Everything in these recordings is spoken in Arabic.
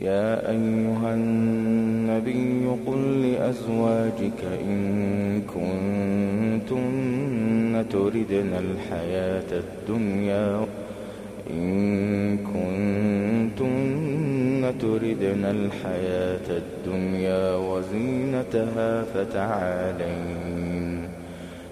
يا أيها النبي قل لأزواجك إن كنتن تردن الحياة الدنيا إن كنتن تردن الحياة الدنيا وزينتها فتعالين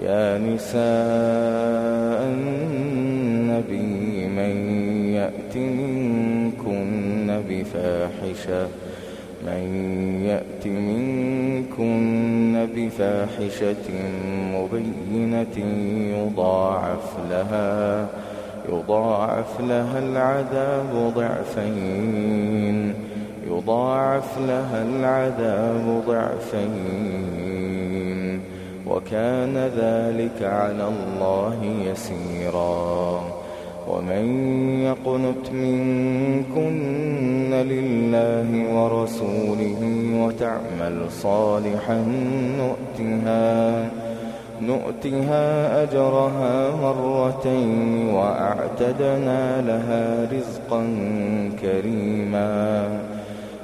يا نساء النبي من يأت منكن بفاحشة من يأت منكن بفاحشة مبينة يضاعف لها يضاعف لها العذاب ضعفين يضاعف لها العذاب ضعفين. وكان ذلك على الله يسيرا. ومن يقنت منكن لله ورسوله وتعمل صالحا نؤتها نؤتها أجرها مرتين وأعتدنا لها رزقا كريما.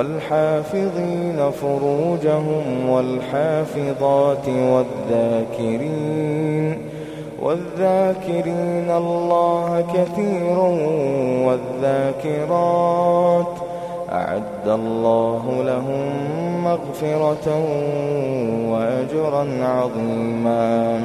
والحافظين فروجهم والحافظات والذاكرين والذاكرين الله كثيرا والذاكرات أعد الله لهم مغفرة وأجرا عظيما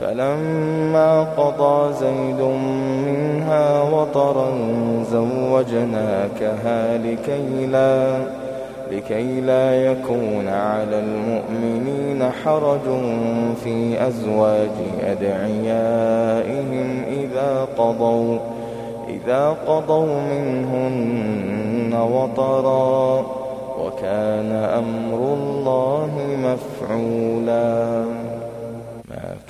فلما قضى زيد منها وطرا زوجناكها لكي لا لكي لا يكون على المؤمنين حرج في أزواج أدعيائهم إذا قضوا إذا قضوا منهن وطرا وكان أمر الله مفعولا.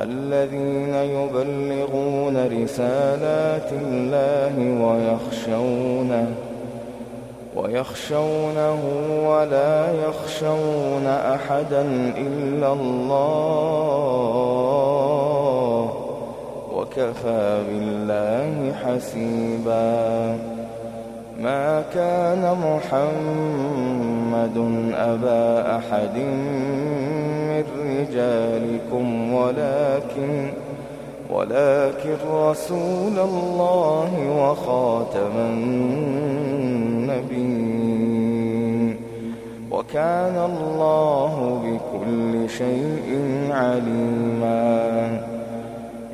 الذين يبلغون رسالات الله ويخشونه ويخشونه ولا يخشون أحدا إلا الله وكفى بالله حسيبا ما كان محمد أبا أحد من رجالكم ولكن ولكن رسول الله وخاتم النبيين. وكان الله بكل شيء عليما.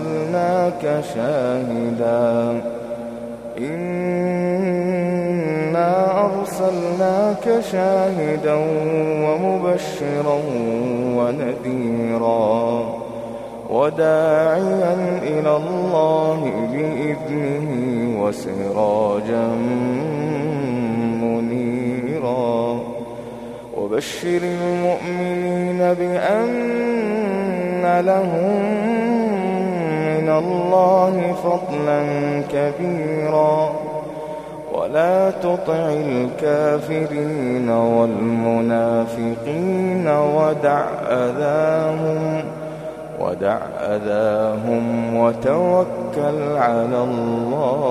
أرسلناك شاهدا. إنا أرسلناك شاهدا ومبشرا ونذيرا وداعيا إلى الله بإذنه وسراجا منيرا. وبشر المؤمنين بأن لهم الله فضلا كبيرا. ولا تطع الكافرين والمنافقين ودع أذاهم ودع أذاهم وتوكل على الله.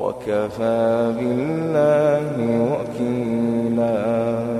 وكفى بالله وكيلاً.